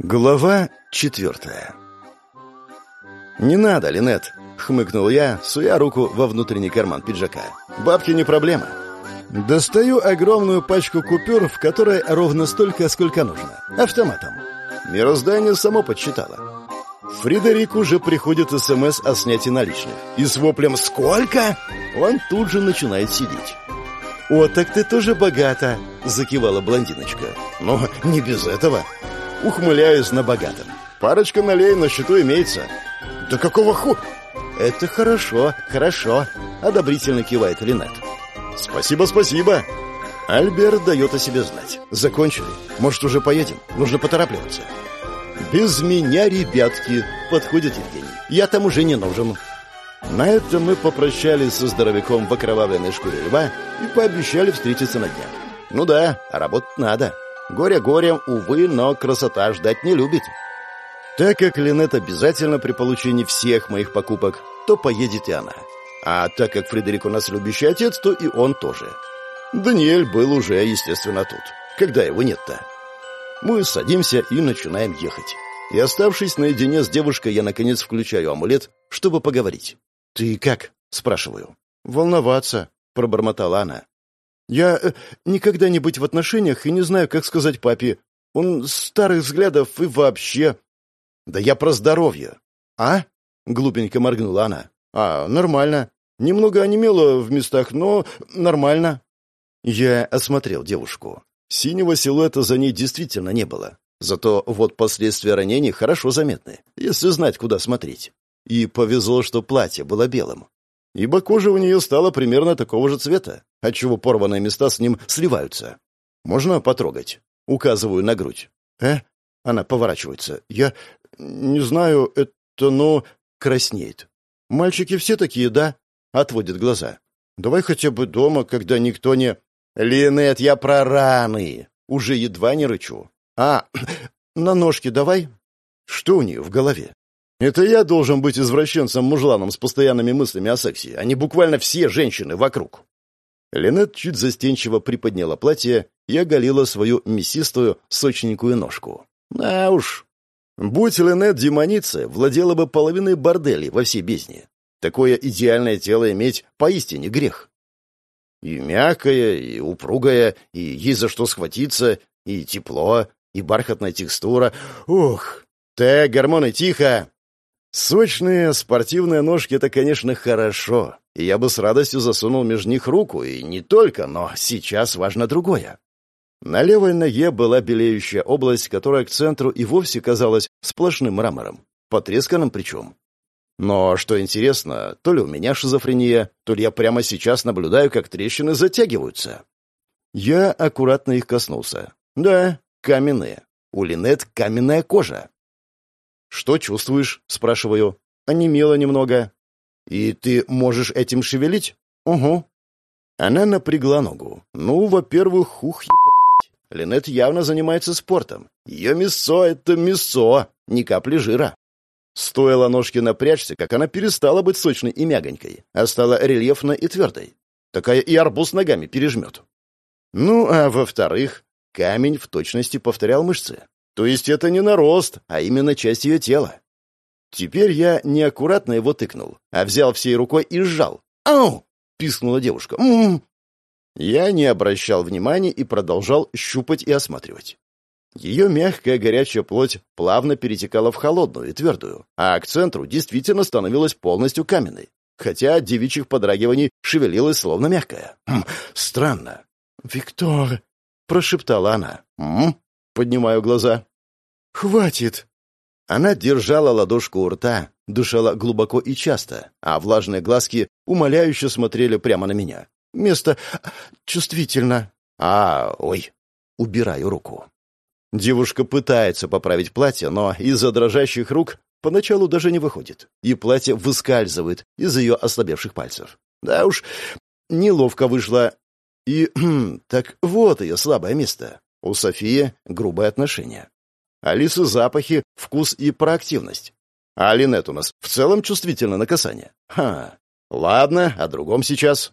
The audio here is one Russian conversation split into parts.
Глава четвертая «Не надо, Линет!» — хмыкнул я, суя руку во внутренний карман пиджака. «Бабки не проблема». Достаю огромную пачку купюр, в которой ровно столько, сколько нужно. Автоматом. Мироздание само подсчитало. Фредерик уже приходит СМС о снятии наличных. И с воплем «Сколько?» он тут же начинает сидеть. «О, так ты тоже богата!» — закивала блондиночка. «Но не без этого!» Ухмыляюсь на богатом. Парочка налей на счету имеется. Да какого ху... Это хорошо, хорошо, одобрительно кивает Линет. Спасибо, спасибо. Альберт дает о себе знать. Закончили. Может, уже поедем? Нужно поторапливаться. Без меня, ребятки, подходит Евгений. Я там уже не нужен. На этом мы попрощались со здоровяком в окровавленной шкуре льва и пообещали встретиться на днях. Ну да, работать надо. Горе горем, увы, но красота ждать не любит. Так как Линет обязательно при получении всех моих покупок, то поедет и она. А так как Фредерик у нас любящий отец, то и он тоже. Даниэль был уже, естественно, тут. Когда его нет-то? Мы садимся и начинаем ехать. И оставшись наедине с девушкой, я, наконец, включаю амулет, чтобы поговорить. «Ты как?» — спрашиваю. «Волноваться», — пробормотала она. Я э, никогда не быть в отношениях и не знаю, как сказать папе. Он старых взглядов и вообще... Да я про здоровье. А? Глупенько моргнула она. А, нормально. Немного онемело в местах, но нормально. Я осмотрел девушку. Синего силуэта за ней действительно не было. Зато вот последствия ранений хорошо заметны, если знать, куда смотреть. И повезло, что платье было белым ибо кожа у нее стала примерно такого же цвета, отчего порванные места с ним сливаются. «Можно потрогать?» Указываю на грудь. «Э?» Она поворачивается. «Я не знаю, это, ну...» Краснеет. «Мальчики все такие, да?» Отводит глаза. «Давай хотя бы дома, когда никто не...» «Линет, я про раны!» Уже едва не рычу. «А, на ножки давай?» Что у нее в голове? Это я должен быть извращенцем-мужланом с постоянными мыслями о сексе, а не буквально все женщины вокруг. Линет чуть застенчиво приподняла платье и оголила свою мясистую, сочненькую ножку. А уж. Будь Линет демоницей, владела бы половиной борделей во всей бездне. Такое идеальное тело иметь поистине грех. И мягкое, и упругое, и есть за что схватиться, и тепло, и бархатная текстура. Ух! Так, гормоны, тихо! Сочные спортивные ножки — это, конечно, хорошо, и я бы с радостью засунул между них руку, и не только, но сейчас важно другое. На левой ноге была белеющая область, которая к центру и вовсе казалась сплошным мрамором, потресканным причем. Но, что интересно, то ли у меня шизофрения, то ли я прямо сейчас наблюдаю, как трещины затягиваются. Я аккуратно их коснулся. Да, каменные. У Линет каменная кожа. «Что чувствуешь?» — спрашиваю. «Онемело немного». «И ты можешь этим шевелить?» «Угу». Она напрягла ногу. «Ну, во-первых, ух, ебать. Линет явно занимается спортом. Ее мясо — это мясо, ни капли жира». Стоило ножке напрячься, как она перестала быть сочной и мягонькой, а стала рельефной и твердой. Такая и арбуз ногами пережмет. Ну, а во-вторых, камень в точности повторял мышцы. То есть это не нарост, а именно часть ее тела. Теперь я неаккуратно его тыкнул, а взял всей рукой и сжал. «Ау!» — пискнула девушка. «М -м -м. Я не обращал внимания и продолжал щупать и осматривать. Ее мягкая горячая плоть плавно перетекала в холодную и твердую, а к центру действительно становилась полностью каменной, хотя от девичьих подрагиваний шевелилась словно мягкая. «Хм, странно. «Виктор!» — прошептала она. «М?» — поднимаю глаза. «Хватит!» Она держала ладошку у рта, дышала глубоко и часто, а влажные глазки умоляюще смотрели прямо на меня. Место чувствительно. А, ой, убираю руку. Девушка пытается поправить платье, но из-за дрожащих рук поначалу даже не выходит, и платье выскальзывает из ее ослабевших пальцев. Да уж, неловко вышло. И так вот ее слабое место. У Софии грубое отношение. Алисы запахи, вкус и проактивность. А Линет у нас в целом чувствительна на касание. Ха, ладно, о другом сейчас.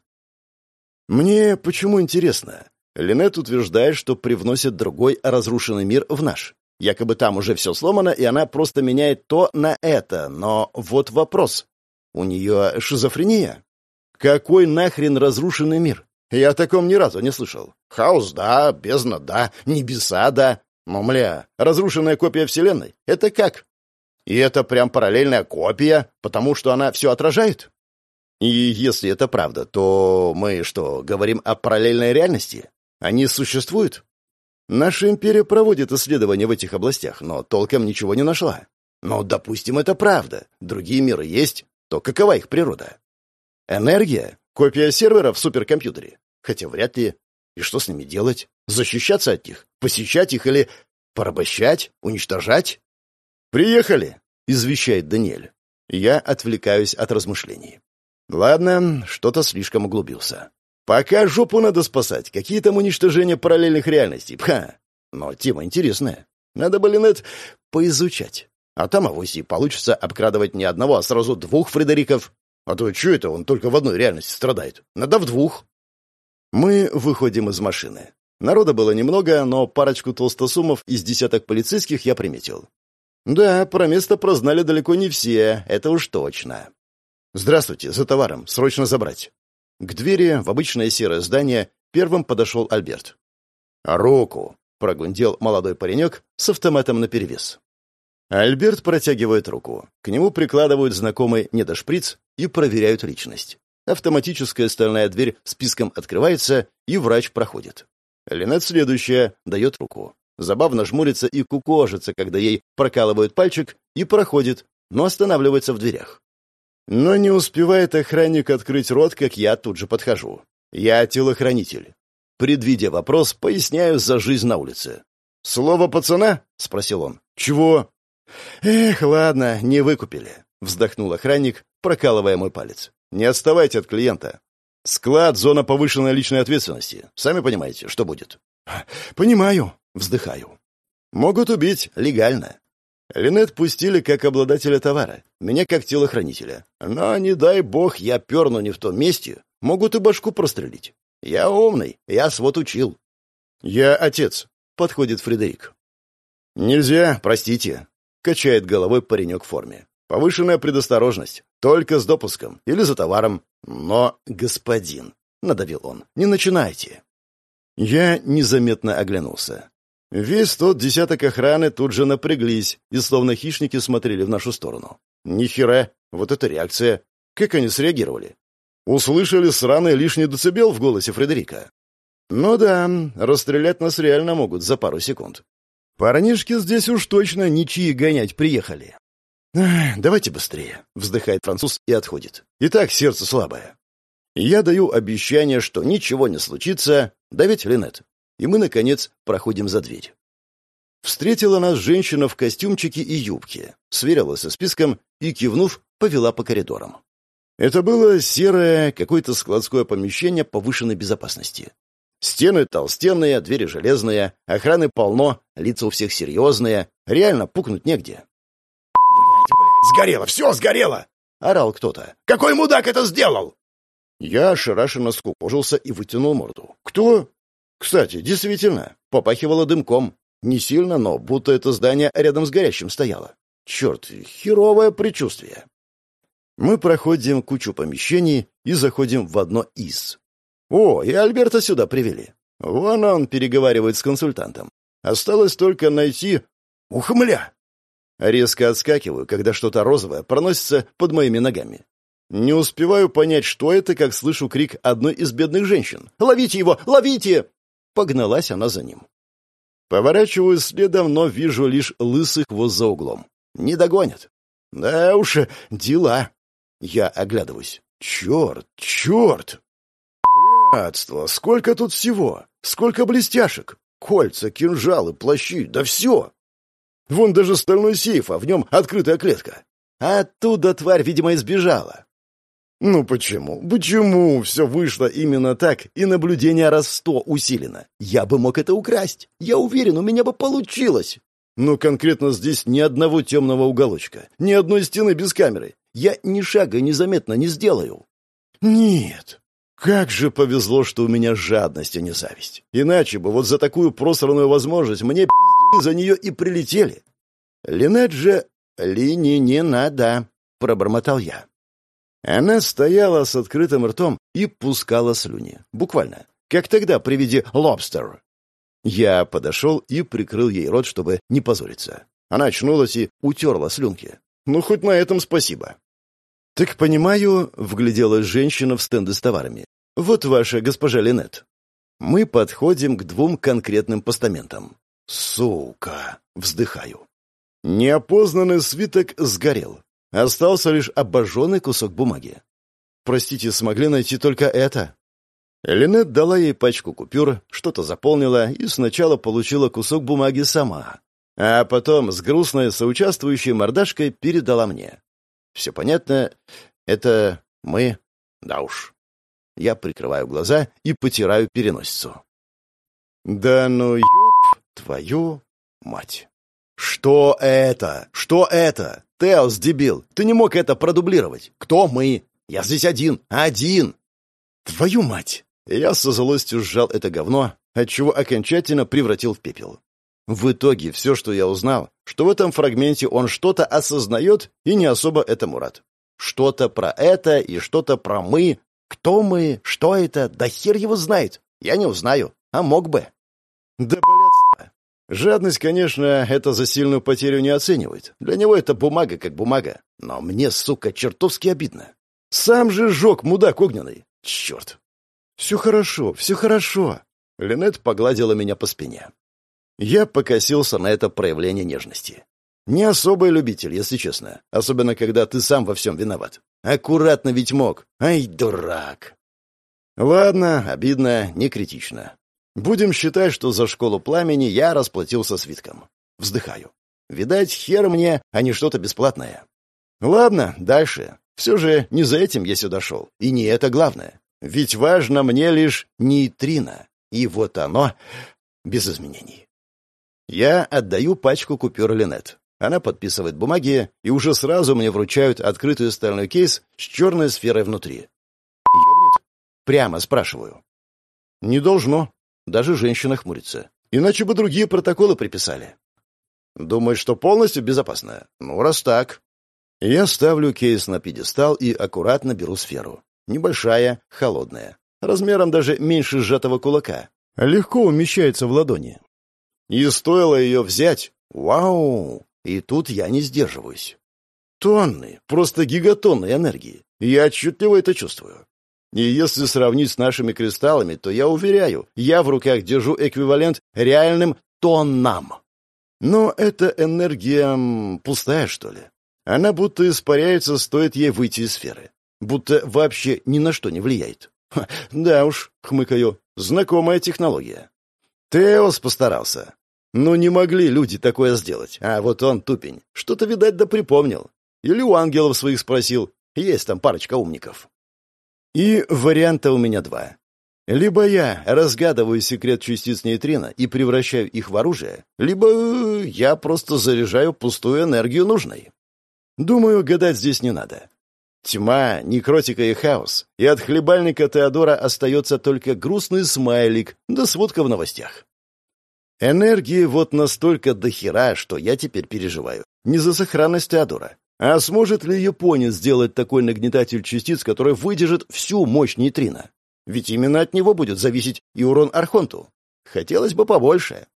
Мне почему интересно? Линет утверждает, что привносит другой разрушенный мир в наш. Якобы там уже все сломано, и она просто меняет то на это. Но вот вопрос. У нее шизофрения? Какой нахрен разрушенный мир? Я о таком ни разу не слышал. Хаос — да, бездна — да, небеса — да. Но, мля, разрушенная копия Вселенной — это как? И это прям параллельная копия, потому что она все отражает? И если это правда, то мы что, говорим о параллельной реальности? Они существуют? Наша империя проводит исследования в этих областях, но толком ничего не нашла. Но, допустим, это правда. Другие миры есть, то какова их природа? Энергия? Копия сервера в суперкомпьютере? Хотя вряд ли. И что с ними делать? Защищаться от них? Посещать их или порабощать? Уничтожать? «Приехали!» — извещает Даниэль. Я отвлекаюсь от размышлений. Ладно, что-то слишком углубился. Пока жопу надо спасать. Какие там уничтожения параллельных реальностей? Ха! Но тема интересная. Надо бы, Линет, поизучать. А там авось и получится обкрадывать не одного, а сразу двух Фредериков. А то что это он только в одной реальности страдает? Надо в двух. Мы выходим из машины. Народа было немного, но парочку толстосумов из десяток полицейских я приметил. Да, про место прознали далеко не все, это уж точно. «Здравствуйте, за товаром, срочно забрать». К двери в обычное серое здание первым подошел Альберт. «Руку!» — прогундел молодой паренек с автоматом наперевес. Альберт протягивает руку. К нему прикладывают знакомый недошприц и проверяют личность. Автоматическая стальная дверь списком открывается, и врач проходит. Линет следующая дает руку. Забавно жмурится и кукожится, когда ей прокалывают пальчик, и проходит, но останавливается в дверях. Но не успевает охранник открыть рот, как я тут же подхожу. Я телохранитель. Предвидя вопрос, поясняю за жизнь на улице. «Слово пацана?» — спросил он. «Чего?» «Эх, ладно, не выкупили», — вздохнул охранник, прокалывая мой палец. «Не отставайте от клиента. Склад — зона повышенной личной ответственности. Сами понимаете, что будет?» «Понимаю», — вздыхаю. «Могут убить легально. Линет пустили как обладателя товара, меня как телохранителя. Но, не дай бог, я перну не в том месте, могут и башку прострелить. Я умный, я свод учил. Я отец, подходит Фредерик. Нельзя, простите, качает головой паренек в форме. Повышенная предосторожность, только с допуском или за товаром. Но, господин, надавил он, не начинайте. Я незаметно оглянулся. Весь тот десяток охраны тут же напряглись и словно хищники смотрели в нашу сторону. Нихера, вот эта реакция. Как они среагировали? Услышали сраный лишний децибел в голосе Фредерика. Ну да, расстрелять нас реально могут за пару секунд. Парнишки здесь уж точно ничьи гонять приехали. «Давайте быстрее», — вздыхает француз и отходит. «И так сердце слабое». Я даю обещание, что ничего не случится, да ведь, Линет? и мы, наконец, проходим за дверь. Встретила нас женщина в костюмчике и юбке, сверилась со списком и, кивнув, повела по коридорам. Это было серое, какое-то складское помещение повышенной безопасности. Стены толстенные, двери железные, охраны полно, лица у всех серьезные, реально пукнуть негде. «Блядь, блядь, сгорело, все сгорело!» — орал кто-то. «Какой мудак это сделал?» Я ошарашенно скукожился и вытянул морду. «Кто?» Кстати, действительно, попахивало дымком. Не сильно, но будто это здание рядом с горящим стояло. Черт, херовое предчувствие. Мы проходим кучу помещений и заходим в одно из. О, и Альберта сюда привели. Вон он переговаривает с консультантом. Осталось только найти... Ухмля! Резко отскакиваю, когда что-то розовое проносится под моими ногами. Не успеваю понять, что это, как слышу крик одной из бедных женщин. «Ловите его! Ловите!» Погналась она за ним. Поворачиваю следом, но вижу лишь лысый хвост за углом. Не догонят. Да уж, дела. Я оглядываюсь. Черт, черт! Братство, сколько тут всего! Сколько блестяшек! Кольца, кинжалы, плащи, да все! Вон даже стальной сейф, а в нем открытая клетка. Оттуда тварь, видимо, избежала. Ну почему? Почему все вышло именно так, и наблюдение раз в сто усилено? Я бы мог это украсть. Я уверен, у меня бы получилось. Но конкретно здесь ни одного темного уголочка, ни одной стены без камеры. Я ни шага незаметно не сделаю. Нет. Как же повезло, что у меня жадность, а не зависть. Иначе бы вот за такую просранную возможность мне за нее и прилетели. Линет же... Лини не надо, пробормотал я. Она стояла с открытым ртом и пускала слюни. Буквально. Как тогда при виде лобстер. Я подошел и прикрыл ей рот, чтобы не позориться. Она очнулась и утерла слюнки. Ну, хоть на этом спасибо. «Так понимаю», — вгляделась женщина в стенды с товарами. «Вот ваша госпожа Линет». Мы подходим к двум конкретным постаментам. «Сука!» — вздыхаю. Неопознанный свиток сгорел. Остался лишь обожженный кусок бумаги. «Простите, смогли найти только это?» Линет дала ей пачку купюр, что-то заполнила и сначала получила кусок бумаги сама, а потом с грустной соучаствующей мордашкой передала мне. Все понятно. Это мы. Да уж. Я прикрываю глаза и потираю переносицу. Да ну ёб твою мать. Что это? Что это? Теос, дебил, ты не мог это продублировать. Кто мы? Я здесь один. Один. Твою мать. Я со злостью сжал это говно, отчего окончательно превратил в пепел. В итоге все, что я узнал, что в этом фрагменте он что-то осознает и не особо этому рад. Что-то про это и что-то про мы. Кто мы? Что это? Да хер его знает. Я не узнаю, а мог бы. Да. Жадность, конечно, это за сильную потерю не оценивает. Для него это бумага как бумага. Но мне, сука, чертовски обидно. Сам же жег, мудак огненный. Черт. Все хорошо, все хорошо. Линет погладила меня по спине. Я покосился на это проявление нежности. Не особый любитель, если честно. Особенно, когда ты сам во всем виноват. Аккуратно ведь мог. Ай, дурак. Ладно, обидно, не критично. Будем считать, что за школу пламени я расплатился свитком. Вздыхаю. Видать, хер мне, а не что-то бесплатное. Ладно, дальше. Все же не за этим я сюда шел. И не это главное. Ведь важно мне лишь нейтрино. И вот оно без изменений. Я отдаю пачку купюр Линет. Она подписывает бумаги, и уже сразу мне вручают открытый стальной кейс с черной сферой внутри. «Ёбнет?» Прямо спрашиваю. «Не должно». Даже женщина хмурится. Иначе бы другие протоколы приписали. Думаешь, что полностью безопасно? Ну, раз так. Я ставлю кейс на пьедестал и аккуратно беру сферу. Небольшая, холодная. Размером даже меньше сжатого кулака. Легко умещается в ладони. И стоило ее взять. Вау! И тут я не сдерживаюсь. Тонны, просто гигатонны энергии. Я отчетливо это чувствую. И если сравнить с нашими кристаллами, то я уверяю, я в руках держу эквивалент реальным тоннам. Но эта энергия пустая, что ли? Она будто испаряется, стоит ей выйти из сферы. Будто вообще ни на что не влияет. Ха, да уж, хмыкаю, знакомая технология. Теос постарался. Ну, не могли люди такое сделать. А вот он, тупень, что-то, видать, да припомнил. Или у ангелов своих спросил. Есть там парочка умников. И варианта у меня два. Либо я разгадываю секрет частиц нейтрино и превращаю их в оружие, либо я просто заряжаю пустую энергию нужной. Думаю, гадать здесь не надо. Тьма, некротика и хаос, и от хлебальника Теодора остается только грустный смайлик да сводка в новостях. Энергии вот настолько дохера, что я теперь переживаю. Не за сохранность Теодора, а сможет ли японец сделать такой нагнетатель частиц, который выдержит всю мощь нейтрино? Ведь именно от него будет зависеть и урон Архонту. Хотелось бы побольше.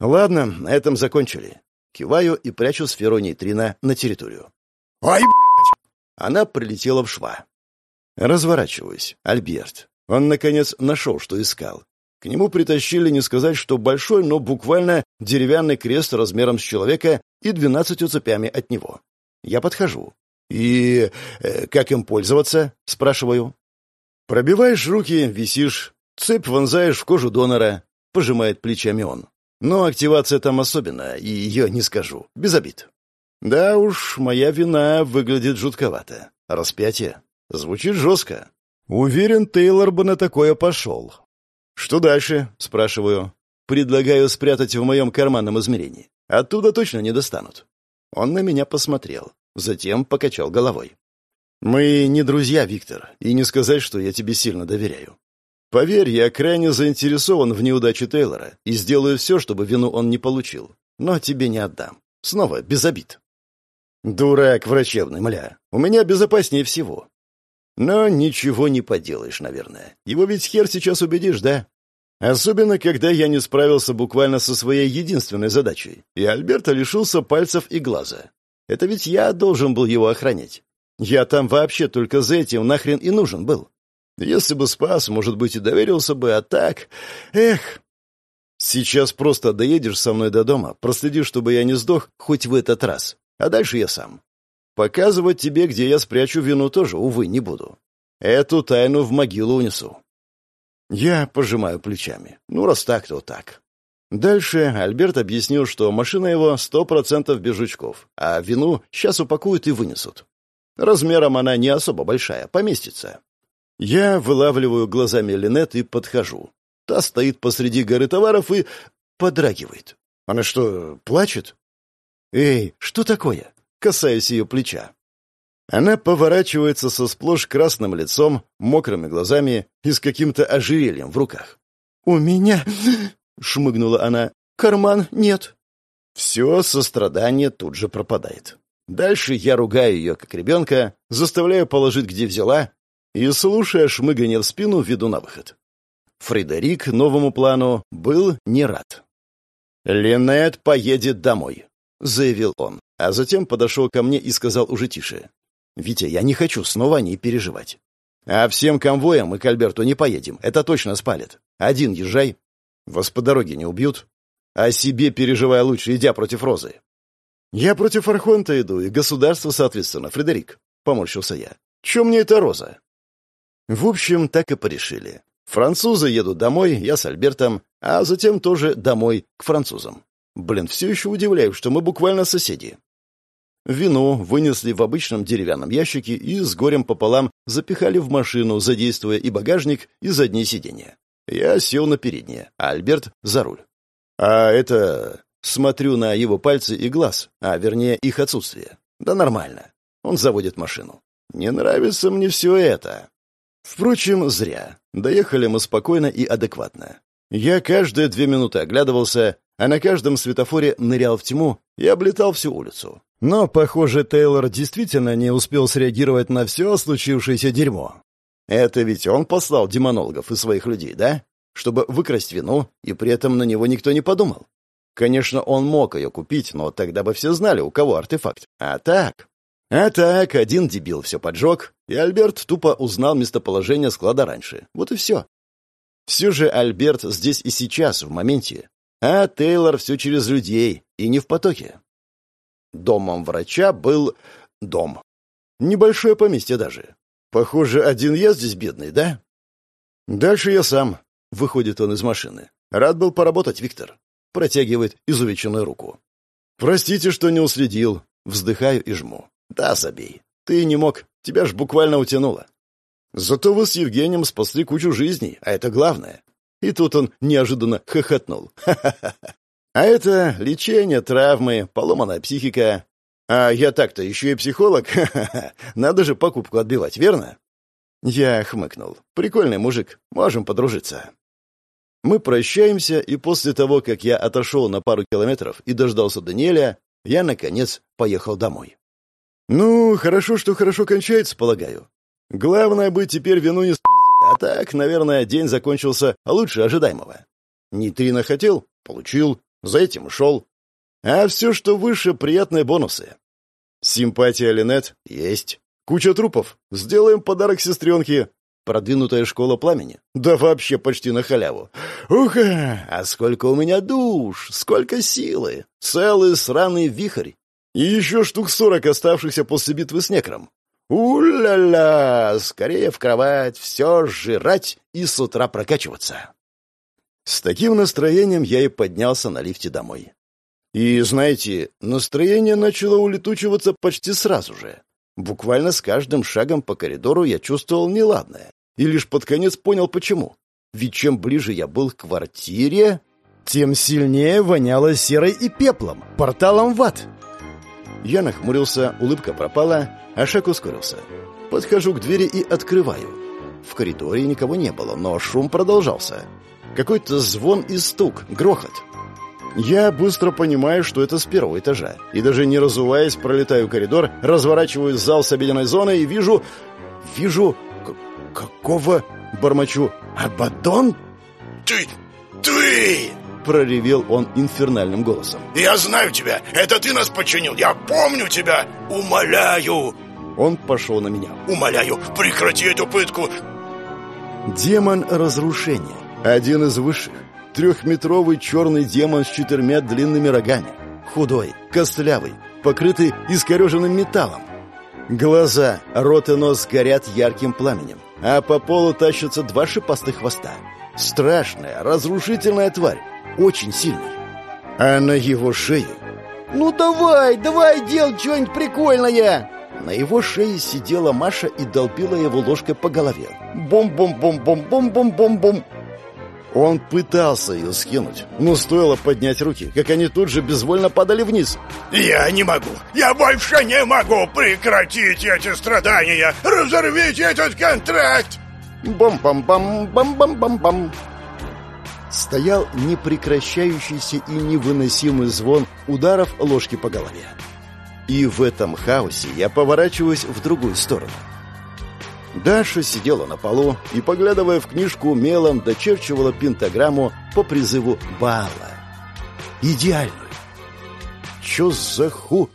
Ладно, на этом закончили. Киваю и прячу сферу нейтрино на территорию. «Ай, блядь!» Она прилетела в шва. Разворачиваюсь. Альберт. Он, наконец, нашел, что искал. К нему притащили не сказать, что большой, но буквально деревянный крест размером с человека и двенадцатью цепями от него. Я подхожу. «И э, как им пользоваться?» — спрашиваю. «Пробиваешь руки, висишь, цепь вонзаешь в кожу донора», — пожимает плечами он. «Но активация там особенная, и ее не скажу. Без обид». Да уж, моя вина выглядит жутковато. Распятие. Звучит жестко. Уверен, Тейлор бы на такое пошел. «Что дальше?» — спрашиваю. «Предлагаю спрятать в моем карманном измерении. Оттуда точно не достанут». Он на меня посмотрел, затем покачал головой. «Мы не друзья, Виктор, и не сказать, что я тебе сильно доверяю. Поверь, я крайне заинтересован в неудаче Тейлора и сделаю все, чтобы вину он не получил. но тебе не отдам. Снова без обид. Дурак врачебный, мля. У меня безопаснее всего. Но ничего не поделаешь, наверное. Его ведь хер сейчас убедишь, да? Особенно, когда я не справился буквально со своей единственной задачей, и Альберта лишился пальцев и глаза. Это ведь я должен был его охранять. Я там вообще только за этим нахрен и нужен был. Если бы спас, может быть, и доверился бы, а так... Эх! Сейчас просто доедешь со мной до дома, проследи, чтобы я не сдох хоть в этот раз. А дальше я сам. Показывать тебе, где я спрячу вину, тоже, увы, не буду. Эту тайну в могилу унесу. Я пожимаю плечами. Ну, раз так, то так. Дальше Альберт объяснил, что машина его сто процентов без жучков, а вину сейчас упакуют и вынесут. Размером она не особо большая, поместится. Я вылавливаю глазами Линет и подхожу. Та стоит посреди горы товаров и подрагивает. Она что, плачет? «Эй, что такое?» Касаюсь ее плеча. Она поворачивается со сплошь красным лицом, мокрыми глазами и с каким-то ожерельем в руках. «У меня...» — шмыгнула она. «Карман нет». Все сострадание тут же пропадает. Дальше я ругаю ее, как ребенка, заставляю положить, где взяла, и, слушая шмыганье в спину, веду на выход. Фредерик новому плану был не рад. «Линет поедет домой», — заявил он, а затем подошел ко мне и сказал уже тише. «Витя, я не хочу снова о ней переживать. А всем конвоем мы к Альберту не поедем, это точно спалит. Один езжай. Вас по дороге не убьют. О себе переживай лучше, идя против Розы». «Я против Архонта иду, и государство, соответственно, Фредерик», — поморщился я. «Чем мне эта Роза?» В общем, так и порешили. Французы едут домой, я с Альбертом, а затем тоже домой, к французам. Блин, все еще удивляюсь, что мы буквально соседи. Вино вынесли в обычном деревянном ящике и с горем пополам запихали в машину, задействуя и багажник, и заднее сиденье. Я сел на переднее, а Альберт — за руль. А это... Смотрю на его пальцы и глаз, а вернее их отсутствие. Да нормально. Он заводит машину. Не нравится мне все это. Впрочем, зря. Доехали мы спокойно и адекватно. Я каждые две минуты оглядывался, а на каждом светофоре нырял в тьму и облетал всю улицу. Но, похоже, Тейлор действительно не успел среагировать на все случившееся дерьмо. Это ведь он послал демонологов и своих людей, да? Чтобы выкрасть вину, и при этом на него никто не подумал. Конечно, он мог ее купить, но тогда бы все знали, у кого артефакт. А так... А так, один дебил все поджег, и Альберт тупо узнал местоположение склада раньше. Вот и все. Все же Альберт здесь и сейчас, в моменте. А Тейлор все через людей, и не в потоке. Домом врача был дом. Небольшое поместье даже. Похоже, один я здесь бедный, да? Дальше я сам. Выходит он из машины. Рад был поработать, Виктор. Протягивает изувеченную руку. Простите, что не уследил. Вздыхаю и жму. Да, забей. Ты не мог. Тебя ж буквально утянуло. Зато вы с Евгением спасли кучу жизней, а это главное. И тут он неожиданно хохотнул. Ха-ха-ха. А это лечение, травмы, поломанная психика. А я так-то еще и психолог. Ха-ха-ха. Надо же покупку отбивать, верно? Я хмыкнул. Прикольный мужик. Можем подружиться. Мы прощаемся, и после того, как я отошел на пару километров и дождался Даниэля, я, наконец, поехал домой. Ну, хорошо, что хорошо кончается, полагаю. Главное быть теперь вину не так, наверное, день закончился лучше ожидаемого. Нейтрино хотел — получил, за этим ушел. А все, что выше, приятные бонусы. Симпатия Линет есть. Куча трупов. Сделаем подарок сестренке. Продвинутая школа пламени. Да вообще почти на халяву. Ух, а сколько у меня душ, сколько силы. Целый сраный вихрь. И еще штук сорок оставшихся после битвы с некром. У-ля-ля! Скорее в кровать, все жрать и с утра прокачиваться. С таким настроением я и поднялся на лифте домой. И, знаете, настроение начало улетучиваться почти сразу же. Буквально с каждым шагом по коридору я чувствовал неладное. И лишь под конец понял, почему. Ведь чем ближе я был к квартире, тем сильнее воняло серой и пеплом, порталом в ад. Я нахмурился, улыбка пропала, а шаг ускорился. Подхожу к двери и открываю. В коридоре никого не было, но шум продолжался. Какой-то звон и стук, грохот. Я быстро понимаю, что это с первого этажа. И даже не разуваясь, пролетаю коридор, разворачиваю зал с обеденной зоной и вижу... Вижу... Какого... Бормочу. Абадон? Ты... ты... Проревел он инфернальным голосом. «Я знаю тебя! Это ты нас подчинил! Я помню тебя! Умоляю!» Он пошел на меня. «Умоляю, прекрати эту пытку!» Демон разрушения. Один из высших. Трехметровый черный демон с четырьмя длинными рогами. Худой, костлявый, покрытый искореженным металлом. Глаза, рот и нос горят ярким пламенем, а по полу тащатся два шипастых хвоста. Страшная, разрушительная тварь, очень сильный. А на его шее... «Ну давай, давай, делай что-нибудь прикольное!» На его шее сидела Маша и долбила его ложкой по голове. Бом-бом-бом-бом-бом-бом-бом-бом. Он пытался ее скинуть, но стоило поднять руки, как они тут же безвольно падали вниз. «Я не могу! Я больше не могу! Прекратите эти страдания! Разорвите этот контракт!» Бом-бом-бом-бом-бом-бом-бом. Стоял непрекращающийся и невыносимый звон ударов ложки по голове. И в этом хаосе я поворачиваюсь в другую сторону. Даша сидела на полу и, поглядывая в книжку, мелом дочерчивала пентаграмму по призыву Баала. Идеальную. Чё за ху...